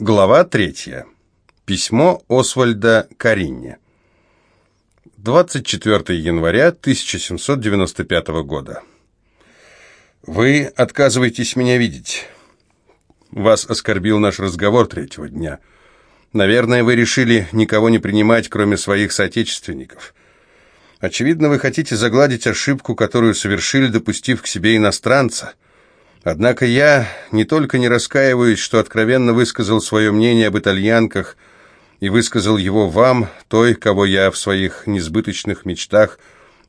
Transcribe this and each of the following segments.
Глава третья. Письмо Освальда Каринне. 24 января 1795 года. Вы отказываетесь меня видеть. Вас оскорбил наш разговор третьего дня. Наверное, вы решили никого не принимать, кроме своих соотечественников. Очевидно, вы хотите загладить ошибку, которую совершили, допустив к себе иностранца – Однако я не только не раскаиваюсь, что откровенно высказал свое мнение об итальянках и высказал его вам, той, кого я в своих несбыточных мечтах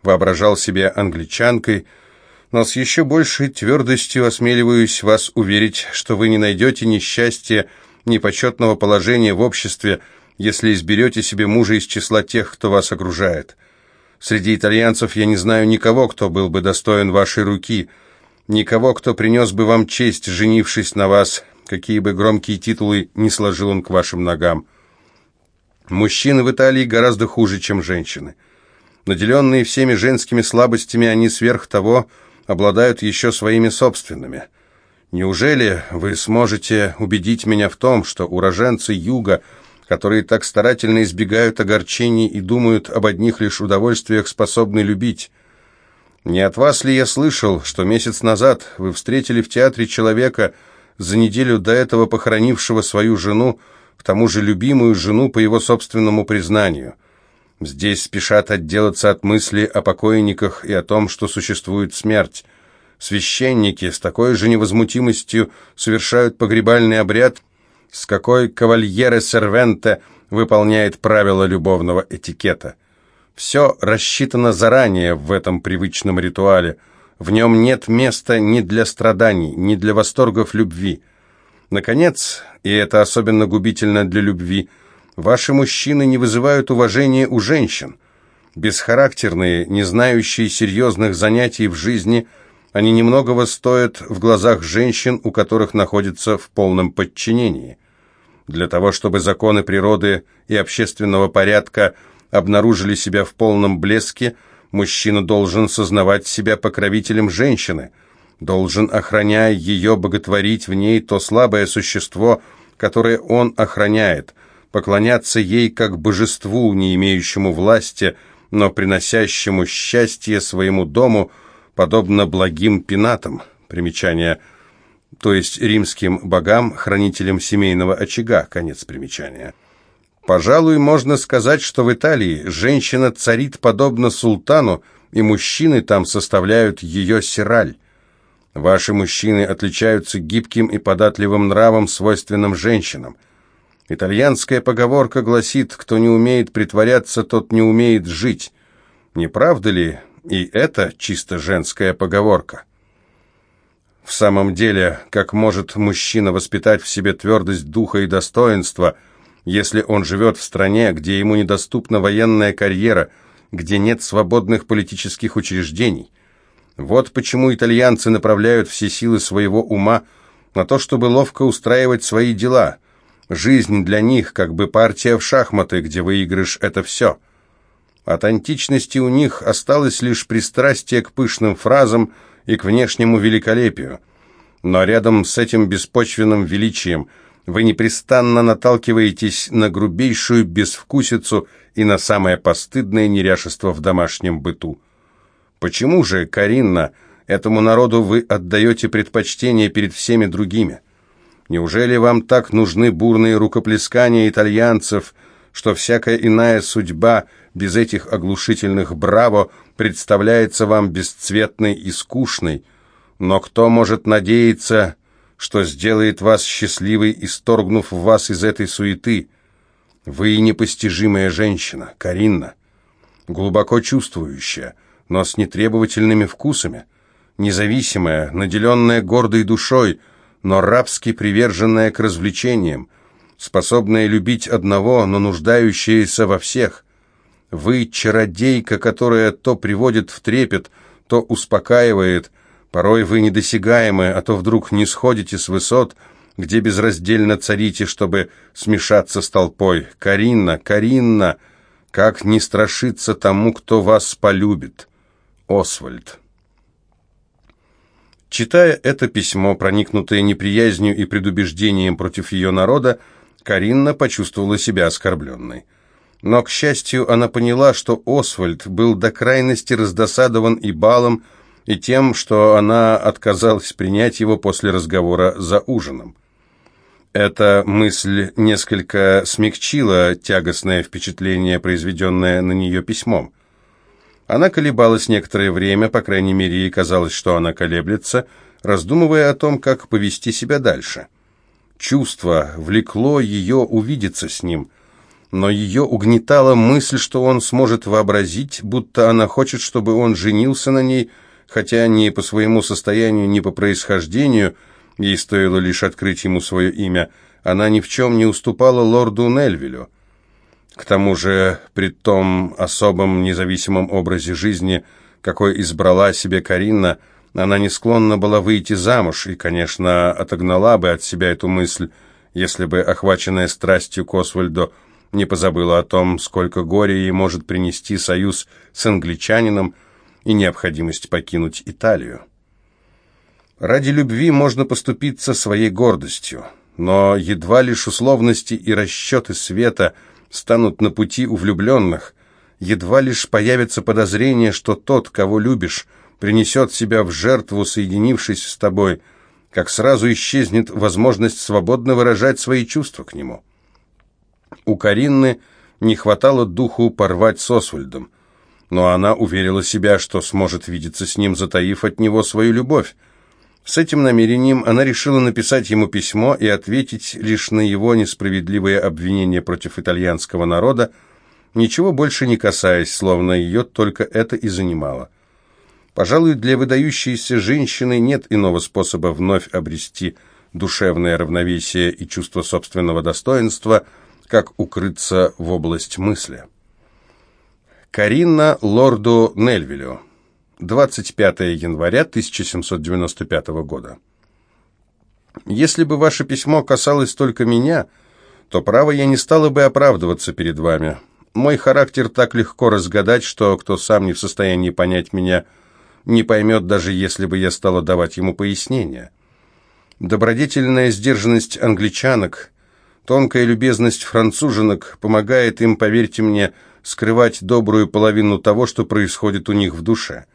воображал себе англичанкой, но с еще большей твердостью осмеливаюсь вас уверить, что вы не найдете ни счастья, ни почетного положения в обществе, если изберете себе мужа из числа тех, кто вас окружает. Среди итальянцев я не знаю никого, кто был бы достоин вашей руки – Никого, кто принес бы вам честь, женившись на вас, какие бы громкие титулы не сложил он к вашим ногам. Мужчины в Италии гораздо хуже, чем женщины. Наделенные всеми женскими слабостями, они сверх того обладают еще своими собственными. Неужели вы сможете убедить меня в том, что уроженцы юга, которые так старательно избегают огорчений и думают об одних лишь удовольствиях, способны любить? Не от вас ли я слышал, что месяц назад вы встретили в театре человека, за неделю до этого похоронившего свою жену, к тому же любимую жену по его собственному признанию? Здесь спешат отделаться от мысли о покойниках и о том, что существует смерть. Священники с такой же невозмутимостью совершают погребальный обряд, с какой кавальере сервенте выполняет правила любовного этикета. Все рассчитано заранее в этом привычном ритуале. В нем нет места ни для страданий, ни для восторгов любви. Наконец, и это особенно губительно для любви, ваши мужчины не вызывают уважения у женщин. Бесхарактерные, не знающие серьезных занятий в жизни, они немногого стоят в глазах женщин, у которых находятся в полном подчинении. Для того, чтобы законы природы и общественного порядка – обнаружили себя в полном блеске, мужчина должен сознавать себя покровителем женщины, должен, охраняя ее, боготворить в ней то слабое существо, которое он охраняет, поклоняться ей как божеству, не имеющему власти, но приносящему счастье своему дому, подобно благим пенатам. Примечание то есть римским богам, хранителям семейного очага, конец примечания. Пожалуй, можно сказать, что в Италии женщина царит подобно султану, и мужчины там составляют ее сираль. Ваши мужчины отличаются гибким и податливым нравом, свойственным женщинам. Итальянская поговорка гласит, кто не умеет притворяться, тот не умеет жить. Не правда ли и это чисто женская поговорка? В самом деле, как может мужчина воспитать в себе твердость духа и достоинства – если он живет в стране, где ему недоступна военная карьера, где нет свободных политических учреждений. Вот почему итальянцы направляют все силы своего ума на то, чтобы ловко устраивать свои дела. Жизнь для них как бы партия в шахматы, где выигрыш – это все. От античности у них осталось лишь пристрастие к пышным фразам и к внешнему великолепию. Но рядом с этим беспочвенным величием – вы непрестанно наталкиваетесь на грубейшую безвкусицу и на самое постыдное неряшество в домашнем быту. Почему же, Каринна, этому народу вы отдаете предпочтение перед всеми другими? Неужели вам так нужны бурные рукоплескания итальянцев, что всякая иная судьба без этих оглушительных «браво» представляется вам бесцветной и скучной? Но кто может надеяться что сделает вас счастливой, исторгнув вас из этой суеты. Вы непостижимая женщина, Каринна, глубоко чувствующая, но с нетребовательными вкусами, независимая, наделенная гордой душой, но рабски приверженная к развлечениям, способная любить одного, но нуждающаяся во всех. Вы чародейка, которая то приводит в трепет, то успокаивает, Порой вы недосягаемы, а то вдруг не сходите с высот, где безраздельно царите, чтобы смешаться с толпой. Каринна, Каринна, как не страшиться тому, кто вас полюбит. Освальд. Читая это письмо, проникнутое неприязнью и предубеждением против ее народа, Каринна почувствовала себя оскорбленной. Но, к счастью, она поняла, что Освальд был до крайности раздосадован и балом, и тем, что она отказалась принять его после разговора за ужином. Эта мысль несколько смягчила тягостное впечатление, произведенное на нее письмом. Она колебалась некоторое время, по крайней мере, ей казалось, что она колеблется, раздумывая о том, как повести себя дальше. Чувство влекло ее увидеться с ним, но ее угнетала мысль, что он сможет вообразить, будто она хочет, чтобы он женился на ней, хотя ни по своему состоянию, ни по происхождению – Ей стоило лишь открыть ему свое имя. Она ни в чем не уступала лорду Нельвилю. К тому же, при том особом независимом образе жизни, какой избрала себе Карина, она не склонна была выйти замуж и, конечно, отогнала бы от себя эту мысль, если бы, охваченная страстью к Освальду, не позабыла о том, сколько горя ей может принести союз с англичанином и необходимость покинуть Италию. Ради любви можно поступиться своей гордостью, но едва лишь условности и расчеты света станут на пути у влюбленных, едва лишь появится подозрение, что тот, кого любишь, принесет себя в жертву, соединившись с тобой, как сразу исчезнет возможность свободно выражать свои чувства к нему. У Каринны не хватало духу порвать с Освальдом, но она уверила себя, что сможет видеться с ним, затаив от него свою любовь, с этим намерением она решила написать ему письмо и ответить лишь на его несправедливые обвинения против итальянского народа, ничего больше не касаясь, словно ее только это и занимало. Пожалуй, для выдающейся женщины нет иного способа вновь обрести душевное равновесие и чувство собственного достоинства, как укрыться в область мысли. Карина лорду Нельвилю 25 января 1795 года. Если бы ваше письмо касалось только меня, то, право, я не стала бы оправдываться перед вами. Мой характер так легко разгадать, что кто сам не в состоянии понять меня, не поймет, даже если бы я стала давать ему пояснения. Добродетельная сдержанность англичанок, тонкая любезность француженок помогает им, поверьте мне, скрывать добрую половину того, что происходит у них в душе.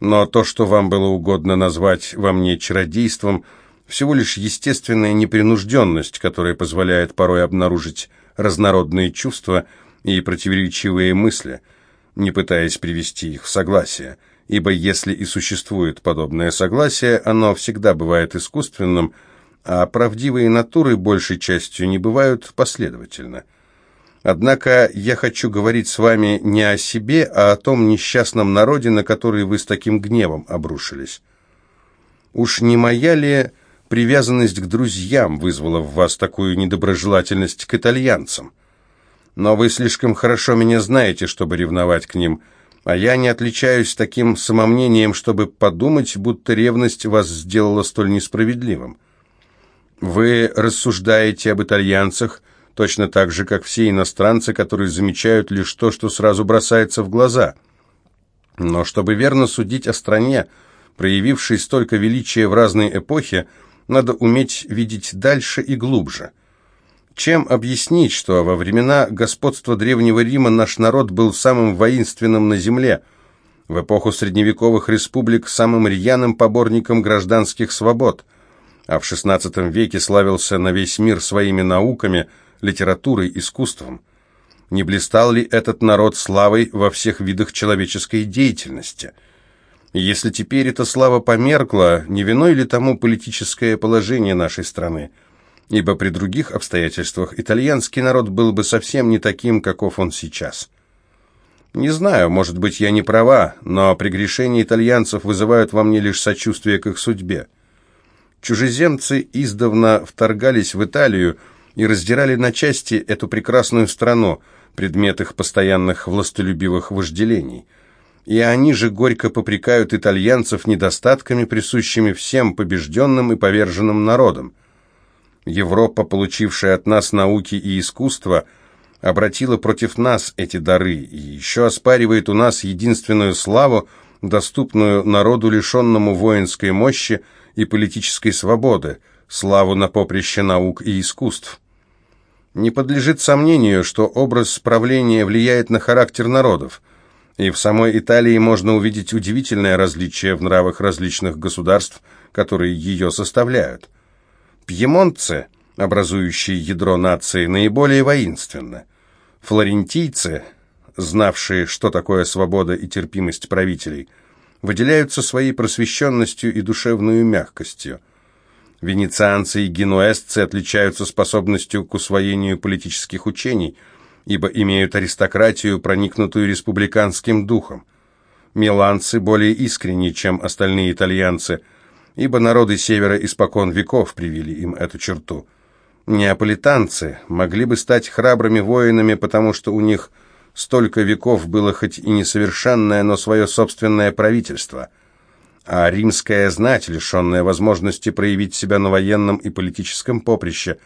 Но то, что вам было угодно назвать во мне чародейством, всего лишь естественная непринужденность, которая позволяет порой обнаружить разнородные чувства и противоречивые мысли, не пытаясь привести их в согласие, ибо если и существует подобное согласие, оно всегда бывает искусственным, а правдивые натуры большей частью не бывают последовательно – Однако я хочу говорить с вами не о себе, а о том несчастном народе, на который вы с таким гневом обрушились. Уж не моя ли привязанность к друзьям вызвала в вас такую недоброжелательность к итальянцам? Но вы слишком хорошо меня знаете, чтобы ревновать к ним, а я не отличаюсь таким самомнением, чтобы подумать, будто ревность вас сделала столь несправедливым. Вы рассуждаете об итальянцах, точно так же, как все иностранцы, которые замечают лишь то, что сразу бросается в глаза. Но чтобы верно судить о стране, проявившей столько величия в разные эпохи, надо уметь видеть дальше и глубже. Чем объяснить, что во времена господства Древнего Рима наш народ был самым воинственным на земле, в эпоху средневековых республик самым рьяным поборником гражданских свобод, а в XVI веке славился на весь мир своими науками – литературой, искусством. Не блистал ли этот народ славой во всех видах человеческой деятельности? Если теперь эта слава померкла, не виной ли тому политическое положение нашей страны? Ибо при других обстоятельствах итальянский народ был бы совсем не таким, каков он сейчас. Не знаю, может быть, я не права, но прегрешения итальянцев вызывают во мне лишь сочувствие к их судьбе. Чужеземцы издавна вторгались в Италию, и раздирали на части эту прекрасную страну, предмет их постоянных властолюбивых вожделений. И они же горько попрекают итальянцев недостатками, присущими всем побежденным и поверженным народам. Европа, получившая от нас науки и искусство, обратила против нас эти дары и еще оспаривает у нас единственную славу, доступную народу, лишенному воинской мощи и политической свободы, славу на поприще наук и искусств. Не подлежит сомнению, что образ правления влияет на характер народов, и в самой Италии можно увидеть удивительное различие в нравах различных государств, которые ее составляют. Пьемонтцы, образующие ядро нации, наиболее воинственны. Флорентийцы, знавшие, что такое свобода и терпимость правителей, выделяются своей просвещенностью и душевной мягкостью. Венецианцы и генуэзцы отличаются способностью к усвоению политических учений, ибо имеют аристократию, проникнутую республиканским духом. Миланцы более искренни, чем остальные итальянцы, ибо народы севера испокон веков привили им эту черту. Неаполитанцы могли бы стать храбрыми воинами, потому что у них – Столько веков было хоть и несовершенное, но свое собственное правительство. А римская знать, лишенная возможности проявить себя на военном и политическом поприще,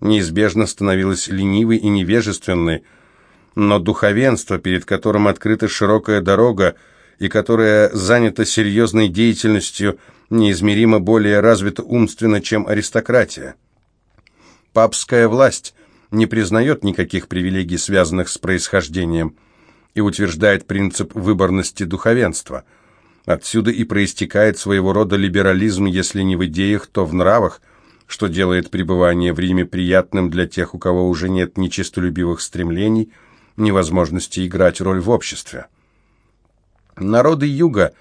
неизбежно становилась ленивой и невежественной, но духовенство, перед которым открыта широкая дорога и которое занято серьезной деятельностью, неизмеримо более развито умственно, чем аристократия. Папская власть не признает никаких привилегий, связанных с происхождением, и утверждает принцип выборности духовенства. Отсюда и проистекает своего рода либерализм, если не в идеях, то в нравах, что делает пребывание в Риме приятным для тех, у кого уже нет ни честолюбивых стремлений, ни возможности играть роль в обществе. Народы Юга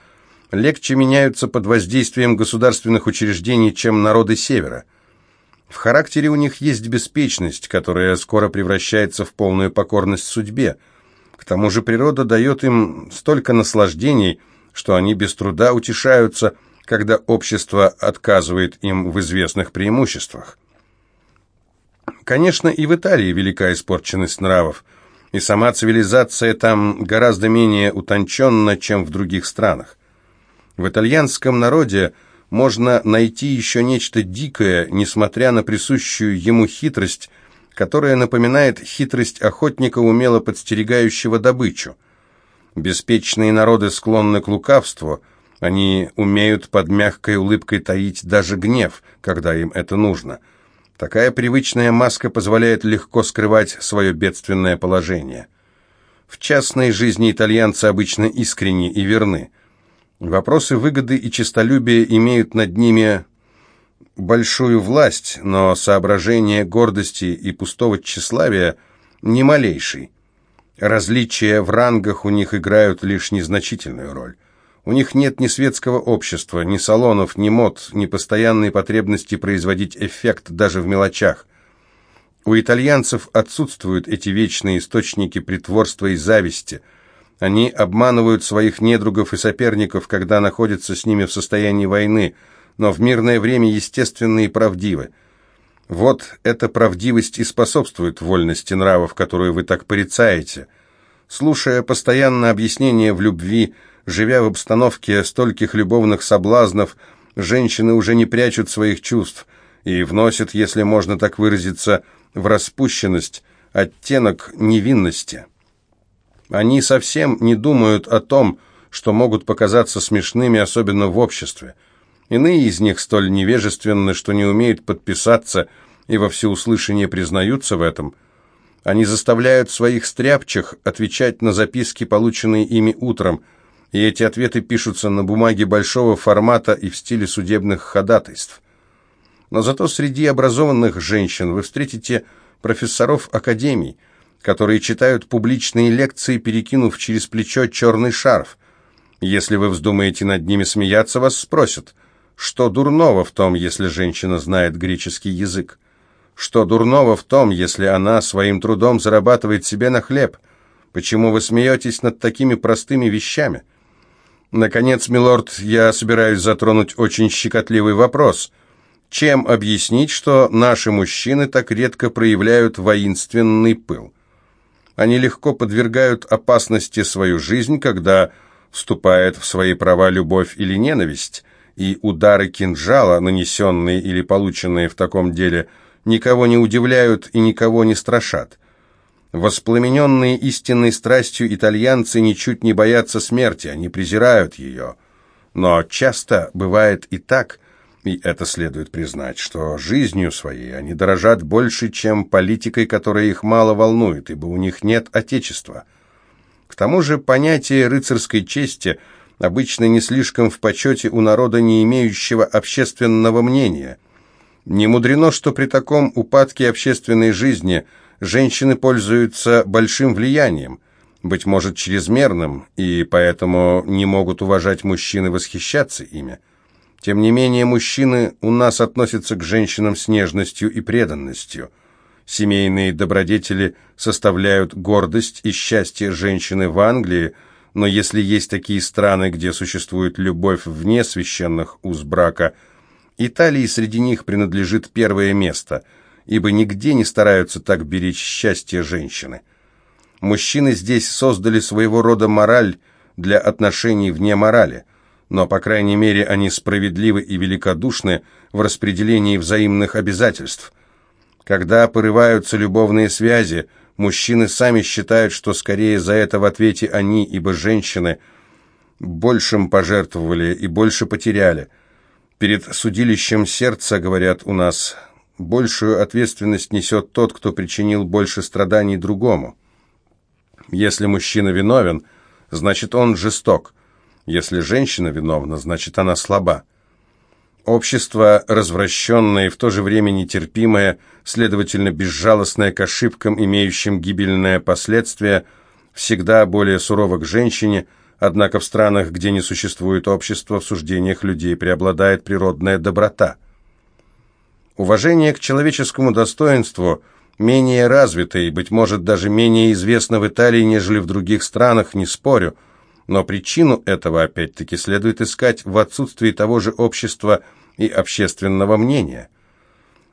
легче меняются под воздействием государственных учреждений, чем народы Севера – в характере у них есть беспечность, которая скоро превращается в полную покорность судьбе. К тому же природа дает им столько наслаждений, что они без труда утешаются, когда общество отказывает им в известных преимуществах. Конечно, и в Италии велика испорченность нравов, и сама цивилизация там гораздо менее утонченна, чем в других странах. В итальянском народе – можно найти еще нечто дикое, несмотря на присущую ему хитрость, которая напоминает хитрость охотника, умело подстерегающего добычу. Беспечные народы склонны к лукавству, они умеют под мягкой улыбкой таить даже гнев, когда им это нужно. Такая привычная маска позволяет легко скрывать свое бедственное положение. В частной жизни итальянцы обычно искренни и верны – Вопросы выгоды и честолюбия имеют над ними большую власть, но соображение гордости и пустого тщеславия не малейший. Различия в рангах у них играют лишь незначительную роль. У них нет ни светского общества, ни салонов, ни мод, ни постоянной потребности производить эффект даже в мелочах. У итальянцев отсутствуют эти вечные источники притворства и зависти – они обманывают своих недругов и соперников, когда находятся с ними в состоянии войны, но в мирное время естественны и правдивы. Вот эта правдивость и способствует вольности нравов, которую вы так порицаете. Слушая постоянно объяснения в любви, живя в обстановке стольких любовных соблазнов, женщины уже не прячут своих чувств и вносят, если можно так выразиться, в распущенность оттенок невинности. Они совсем не думают о том, что могут показаться смешными, особенно в обществе. Иные из них столь невежественны, что не умеют подписаться и во всеуслышание признаются в этом. Они заставляют своих стряпчих отвечать на записки, полученные ими утром, и эти ответы пишутся на бумаге большого формата и в стиле судебных ходатайств. Но зато среди образованных женщин вы встретите профессоров академий – которые читают публичные лекции, перекинув через плечо черный шарф. Если вы вздумаете над ними смеяться, вас спросят, что дурного в том, если женщина знает греческий язык? Что дурного в том, если она своим трудом зарабатывает себе на хлеб? Почему вы смеетесь над такими простыми вещами? Наконец, милорд, я собираюсь затронуть очень щекотливый вопрос. Чем объяснить, что наши мужчины так редко проявляют воинственный пыл? Они легко подвергают опасности свою жизнь, когда вступает в свои права любовь или ненависть, и удары кинжала, нанесенные или полученные в таком деле, никого не удивляют и никого не страшат. Воспламененные истинной страстью итальянцы ничуть не боятся смерти, они презирают ее. Но часто бывает и так, И это следует признать, что жизнью своей они дорожат больше, чем политикой, которая их мало волнует, ибо у них нет отечества. К тому же понятие рыцарской чести обычно не слишком в почете у народа, не имеющего общественного мнения. Не мудрено, что при таком упадке общественной жизни женщины пользуются большим влиянием, быть может, чрезмерным, и поэтому не могут уважать мужчин и восхищаться ими. Тем не менее, мужчины у нас относятся к женщинам с нежностью и преданностью. Семейные добродетели составляют гордость и счастье женщины в Англии, но если есть такие страны, где существует любовь вне священных уз брака, Италии среди них принадлежит первое место, ибо нигде не стараются так беречь счастье женщины. Мужчины здесь создали своего рода мораль для отношений вне морали – но, по крайней мере, они справедливы и великодушны в распределении взаимных обязательств. Когда порываются любовные связи, мужчины сами считают, что скорее за это в ответе они, ибо женщины большим пожертвовали и больше потеряли. Перед судилищем сердца, говорят у нас, большую ответственность несет тот, кто причинил больше страданий другому. Если мужчина виновен, значит он жесток – если женщина виновна, значит она слаба. Общество, развращенное и в то же время нетерпимое, следовательно, безжалостное к ошибкам, имеющим гибельное последствие, всегда более сурово к женщине, однако в странах, где не существует общества, в суждениях людей преобладает природная доброта. Уважение к человеческому достоинству менее развито и, быть может, даже менее известно в Италии, нежели в других странах, не спорю – но причину этого, опять-таки, следует искать в отсутствии того же общества и общественного мнения.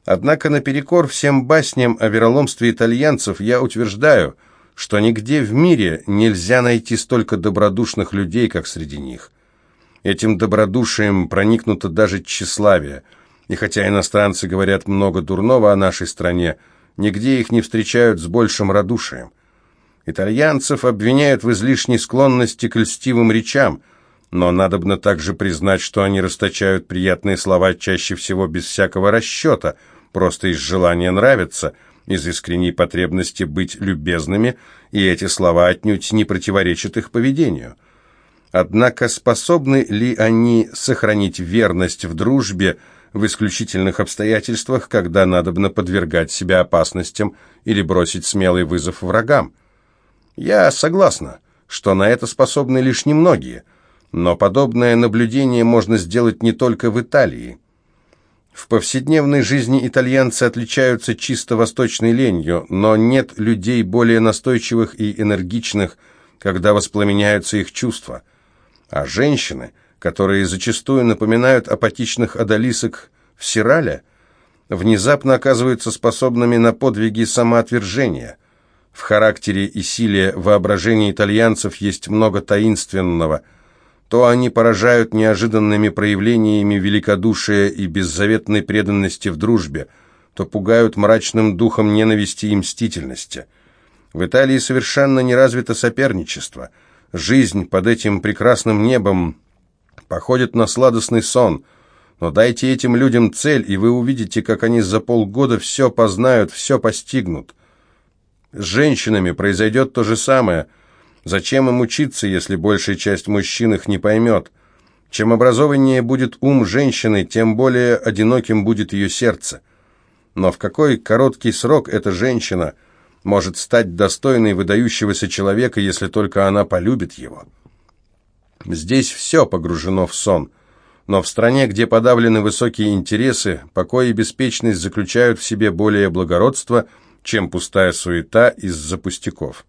Однако наперекор всем басням о вероломстве итальянцев я утверждаю, что нигде в мире нельзя найти столько добродушных людей, как среди них. Этим добродушием проникнуто даже тщеславие, и хотя иностранцы говорят много дурного о нашей стране, нигде их не встречают с большим радушием. Итальянцев обвиняют в излишней склонности к льстивым речам, но надобно также признать, что они расточают приятные слова чаще всего без всякого расчета, просто из желания нравиться, из искренней потребности быть любезными, и эти слова отнюдь не противоречат их поведению. Однако способны ли они сохранить верность в дружбе в исключительных обстоятельствах, когда надобно подвергать себя опасностям или бросить смелый вызов врагам? Я согласна, что на это способны лишь немногие, но подобное наблюдение можно сделать не только в Италии. В повседневной жизни итальянцы отличаются чисто восточной ленью, но нет людей более настойчивых и энергичных, когда воспламеняются их чувства. А женщины, которые зачастую напоминают апатичных одолисок в Сирале, внезапно оказываются способными на подвиги самоотвержения – в характере и силе воображения итальянцев есть много таинственного. То они поражают неожиданными проявлениями великодушия и беззаветной преданности в дружбе, то пугают мрачным духом ненависти и мстительности. В Италии совершенно не развито соперничество. Жизнь под этим прекрасным небом походит на сладостный сон. Но дайте этим людям цель, и вы увидите, как они за полгода все познают, все постигнут. С женщинами произойдет то же самое. Зачем им учиться, если большая часть мужчин их не поймет? Чем образованнее будет ум женщины, тем более одиноким будет ее сердце. Но в какой короткий срок эта женщина может стать достойной выдающегося человека, если только она полюбит его? Здесь все погружено в сон. Но в стране, где подавлены высокие интересы, покой и беспечность заключают в себе более благородства – чем пустая суета из-за пустяков.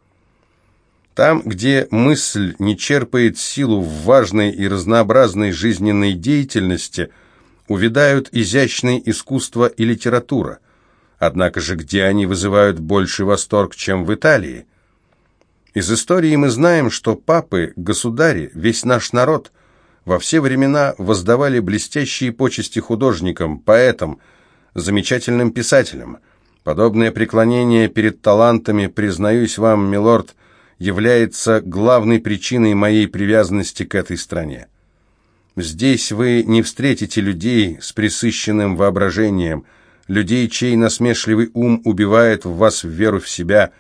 Там, где мысль не черпает силу в важной и разнообразной жизненной деятельности, увядают изящные искусство и литература. Однако же где они вызывают больший восторг, чем в Италии? Из истории мы знаем, что папы, государи, весь наш народ во все времена воздавали блестящие почести художникам, поэтам, замечательным писателям – Подобное преклонение перед талантами, признаюсь вам, милорд, является главной причиной моей привязанности к этой стране. Здесь вы не встретите людей с присыщенным воображением, людей, чей насмешливый ум убивает в вас веру в себя,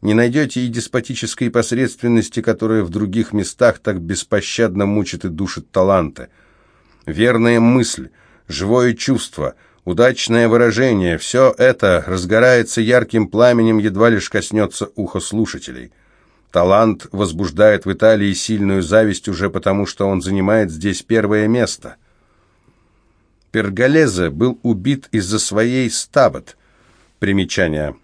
не найдете и деспотической посредственности, которая в других местах так беспощадно мучит и душит таланты. Верная мысль, живое чувство, удачное выражение – все это разгорается ярким пламенем, едва лишь коснется уха слушателей. Талант возбуждает в Италии сильную зависть уже потому, что он занимает здесь первое место. Перголезе был убит из-за своей стабот. Примечание.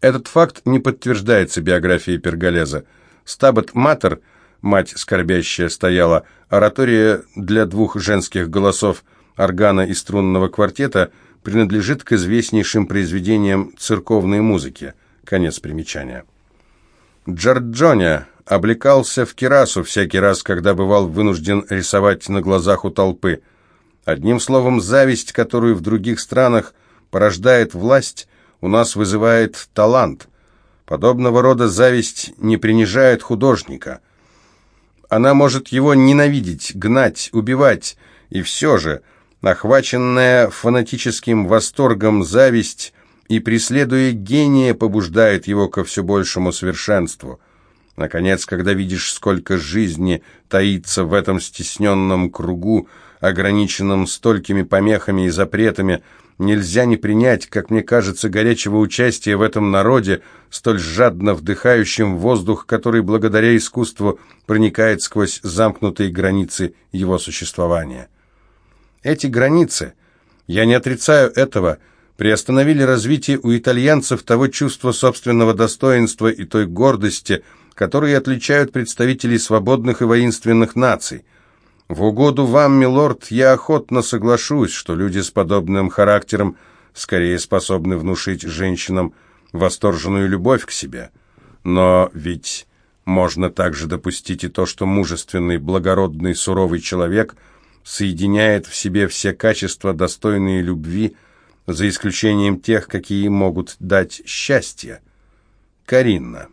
Этот факт не подтверждается биографией Перголеза. Стабот Матер, мать скорбящая стояла, оратория для двух женских голосов, органа и струнного квартета, принадлежит к известнейшим произведениям церковной музыки. Конец примечания. Джорджоня облекался в кирасу всякий раз, когда бывал вынужден рисовать на глазах у толпы. Одним словом, зависть, которую в других странах порождает власть, у нас вызывает талант. Подобного рода зависть не принижает художника. Она может его ненавидеть, гнать, убивать, и все же, охваченная фанатическим восторгом зависть и, преследуя гения, побуждает его ко все большему совершенству. Наконец, когда видишь, сколько жизни таится в этом стесненном кругу, ограниченном столькими помехами и запретами, нельзя не принять, как мне кажется, горячего участия в этом народе, столь жадно вдыхающем воздух, который благодаря искусству проникает сквозь замкнутые границы его существования. Эти границы, я не отрицаю этого, — приостановили развитие у итальянцев того чувства собственного достоинства и той гордости, которые отличают представителей свободных и воинственных наций. В угоду вам, милорд, я охотно соглашусь, что люди с подобным характером скорее способны внушить женщинам восторженную любовь к себе. Но ведь можно также допустить и то, что мужественный, благородный, суровый человек соединяет в себе все качества, достойные любви, за исключением тех, какие могут дать счастье. Каринна.